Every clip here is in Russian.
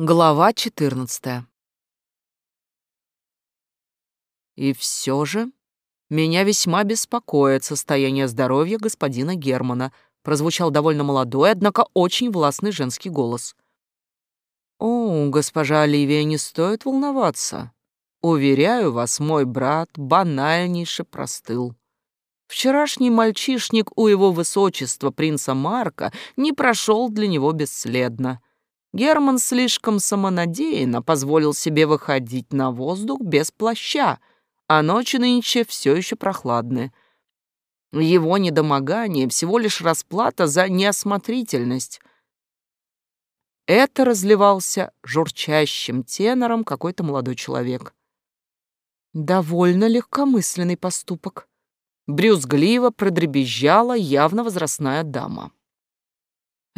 Глава 14. И все же меня весьма беспокоит состояние здоровья господина Германа, прозвучал довольно молодой, однако очень властный женский голос. О, госпожа Оливия, не стоит волноваться. Уверяю вас, мой брат банальнейше простыл. Вчерашний мальчишник у его высочества принца Марка не прошел для него бесследно. Герман слишком самонадеянно позволил себе выходить на воздух без плаща, а ночи нынче все еще прохладны. Его недомогание — всего лишь расплата за неосмотрительность. Это разливался журчащим тенором какой-то молодой человек. Довольно легкомысленный поступок. Брюзгливо продребезжала явно возрастная дама.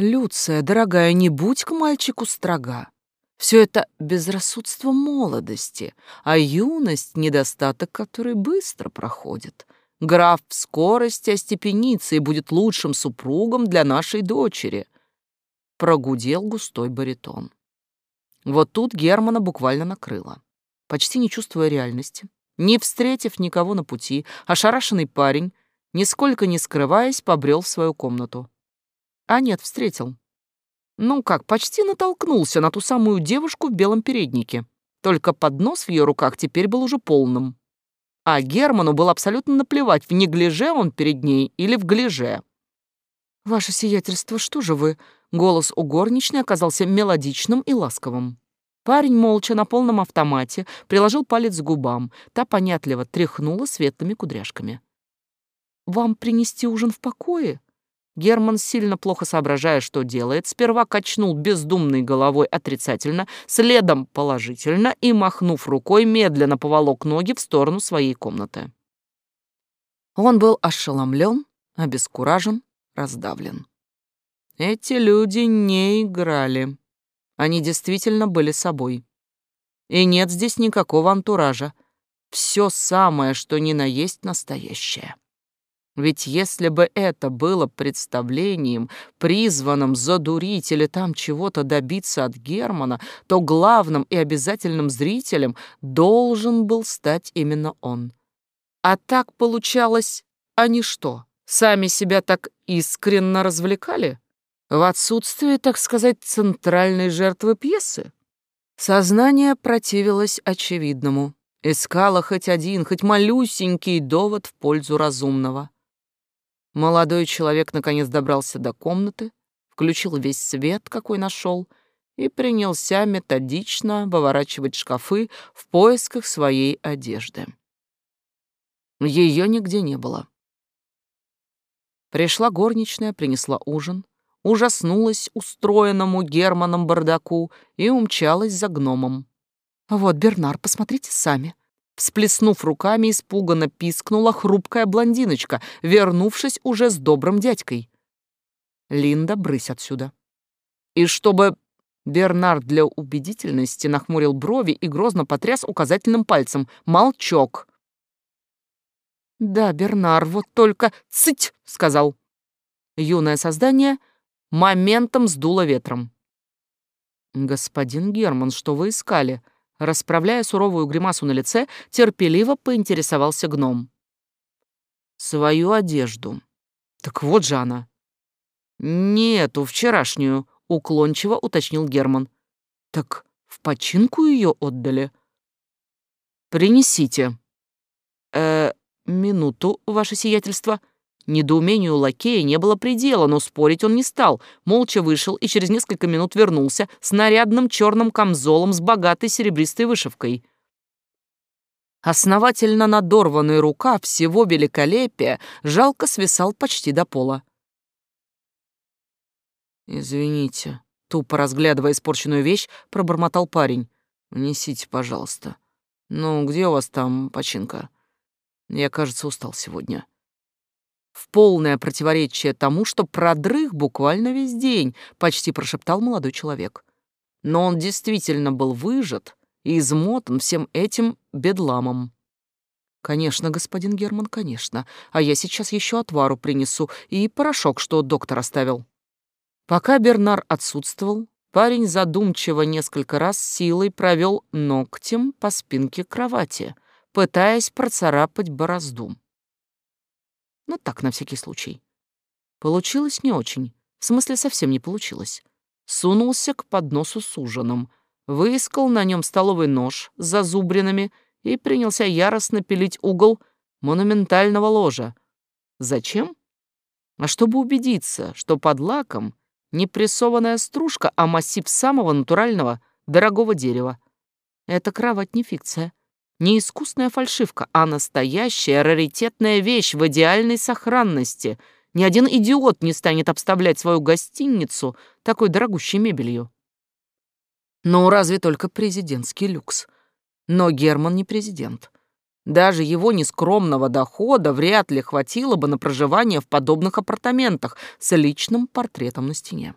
«Люция, дорогая, не будь к мальчику строга. Все это безрассудство молодости, а юность — недостаток, который быстро проходит. Граф в скорости остепенится и будет лучшим супругом для нашей дочери», — прогудел густой баритон. Вот тут Германа буквально накрыло. Почти не чувствуя реальности, не встретив никого на пути, ошарашенный парень, нисколько не скрываясь, побрел в свою комнату. А нет, встретил. Ну как, почти натолкнулся на ту самую девушку в белом переднике. Только поднос в ее руках теперь был уже полным. А Герману было абсолютно наплевать, в неглиже он перед ней или в глиже. «Ваше сиятельство, что же вы?» Голос у горничной оказался мелодичным и ласковым. Парень молча на полном автомате приложил палец к губам. Та понятливо тряхнула светлыми кудряшками. «Вам принести ужин в покое?» Герман, сильно плохо соображая, что делает, сперва качнул бездумной головой отрицательно, следом положительно и, махнув рукой, медленно поволок ноги в сторону своей комнаты. Он был ошеломлен, обескуражен, раздавлен. Эти люди не играли. Они действительно были собой. И нет здесь никакого антуража. Все самое, что ни на есть настоящее. Ведь если бы это было представлением, призванным задурить или там чего-то добиться от Германа, то главным и обязательным зрителем должен был стать именно он. А так получалось, они что, сами себя так искренно развлекали? В отсутствие, так сказать, центральной жертвы пьесы? Сознание противилось очевидному. Искало хоть один, хоть малюсенький довод в пользу разумного. Молодой человек наконец добрался до комнаты, включил весь свет, какой нашел, и принялся методично выворачивать шкафы в поисках своей одежды. Ее нигде не было. Пришла горничная, принесла ужин, ужаснулась устроенному Германом бардаку и умчалась за гномом. «Вот, Бернар, посмотрите сами. Всплеснув руками, испуганно пискнула хрупкая блондиночка, вернувшись уже с добрым дядькой. «Линда, брысь отсюда». И чтобы Бернард для убедительности нахмурил брови и грозно потряс указательным пальцем. «Молчок!» «Да, Бернар, вот только цыть!» — сказал. Юное создание моментом сдуло ветром. «Господин Герман, что вы искали?» Расправляя суровую гримасу на лице, терпеливо поинтересовался гном. «Свою одежду». «Так вот же она». «Не эту, вчерашнюю», — уклончиво уточнил Герман. «Так в починку ее отдали?» «Принесите». «Э, минуту, ваше сиятельство». Недоумению лакея не было предела, но спорить он не стал, молча вышел и через несколько минут вернулся с нарядным черным камзолом с богатой серебристой вышивкой. Основательно надорванный рука всего великолепия жалко свисал почти до пола. «Извините», — тупо разглядывая испорченную вещь, пробормотал парень. «Несите, пожалуйста. Ну, где у вас там починка? Я, кажется, устал сегодня» в полное противоречие тому, что продрых буквально весь день, почти прошептал молодой человек. Но он действительно был выжат и измотан всем этим бедламом. «Конечно, господин Герман, конечно. А я сейчас еще отвару принесу и порошок, что доктор оставил». Пока Бернар отсутствовал, Парень задумчиво несколько раз силой провел ногтем по спинке кровати, пытаясь процарапать борозду. Ну так, на всякий случай. Получилось не очень. В смысле, совсем не получилось. Сунулся к подносу с ужином, выискал на нем столовый нож с зазубринами и принялся яростно пилить угол монументального ложа. Зачем? А чтобы убедиться, что под лаком не прессованная стружка, а массив самого натурального, дорогого дерева. Эта кровать не фикция, не искусная фальшивка, а настоящая раритетная вещь в идеальной сохранности. Ни один идиот не станет обставлять свою гостиницу такой дорогущей мебелью. Ну, разве только президентский люкс. Но Герман не президент. Даже его нескромного дохода вряд ли хватило бы на проживание в подобных апартаментах с личным портретом на стене.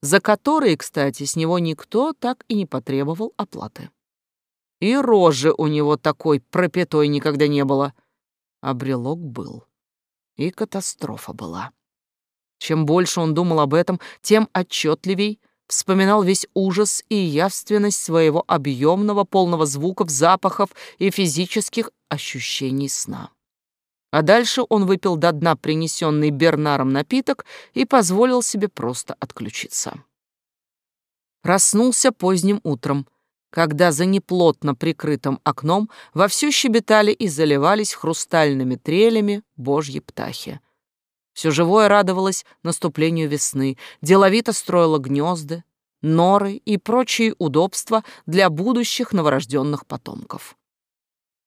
За которые, кстати, с него никто так и не потребовал оплаты. И рожи у него такой пропятой никогда не было. А брелок был. И катастрофа была. Чем больше он думал об этом, тем отчетливей вспоминал весь ужас и явственность своего объемного, полного звуков, запахов и физических ощущений сна. А дальше он выпил до дна принесенный Бернаром напиток и позволил себе просто отключиться. Проснулся поздним утром, когда за неплотно прикрытым окном вовсю щебетали и заливались хрустальными трелями божьи птахи. Все живое радовалось наступлению весны, деловито строило гнезда, норы и прочие удобства для будущих новорожденных потомков.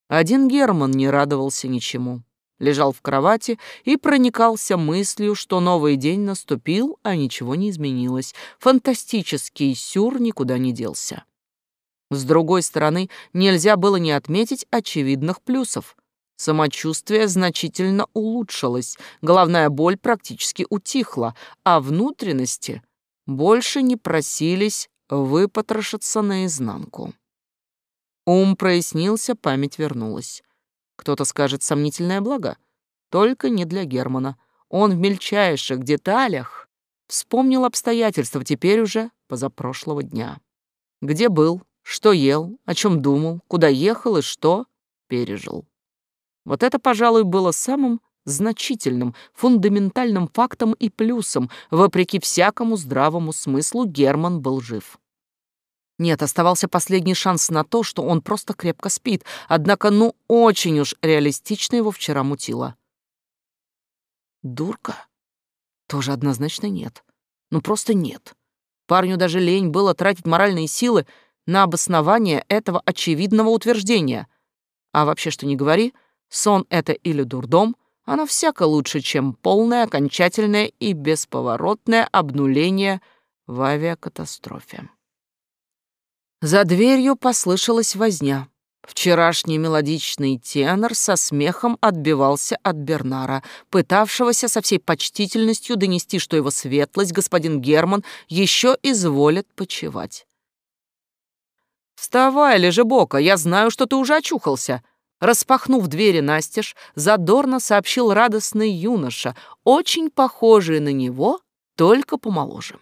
Один Герман не радовался ничему. Лежал в кровати и проникался мыслью, что новый день наступил, а ничего не изменилось. Фантастический сюр никуда не делся. С другой стороны, нельзя было не отметить очевидных плюсов. Самочувствие значительно улучшилось, головная боль практически утихла, а внутренности больше не просились выпотрошиться наизнанку. Ум прояснился, память вернулась. Кто-то скажет сомнительное благо, только не для Германа. Он в мельчайших деталях вспомнил обстоятельства теперь уже позапрошлого дня. Где был, что ел, о чем думал, куда ехал и что пережил. Вот это, пожалуй, было самым значительным, фундаментальным фактом и плюсом. Вопреки всякому здравому смыслу Герман был жив. Нет, оставался последний шанс на то, что он просто крепко спит, однако ну очень уж реалистично его вчера мутило. Дурка? Тоже однозначно нет. Ну просто нет. Парню даже лень было тратить моральные силы на обоснование этого очевидного утверждения. А вообще, что не говори, — Сон это или дурдом, оно всяко лучше, чем полное, окончательное и бесповоротное обнуление в авиакатастрофе. За дверью послышалась возня. Вчерашний мелодичный тенор со смехом отбивался от Бернара, пытавшегося со всей почтительностью донести, что его светлость, господин Герман, еще изволит почевать. «Вставай, лежебока, я знаю, что ты уже очухался», Распахнув двери настежь, задорно сообщил радостный юноша, очень похожий на него, только помоложе.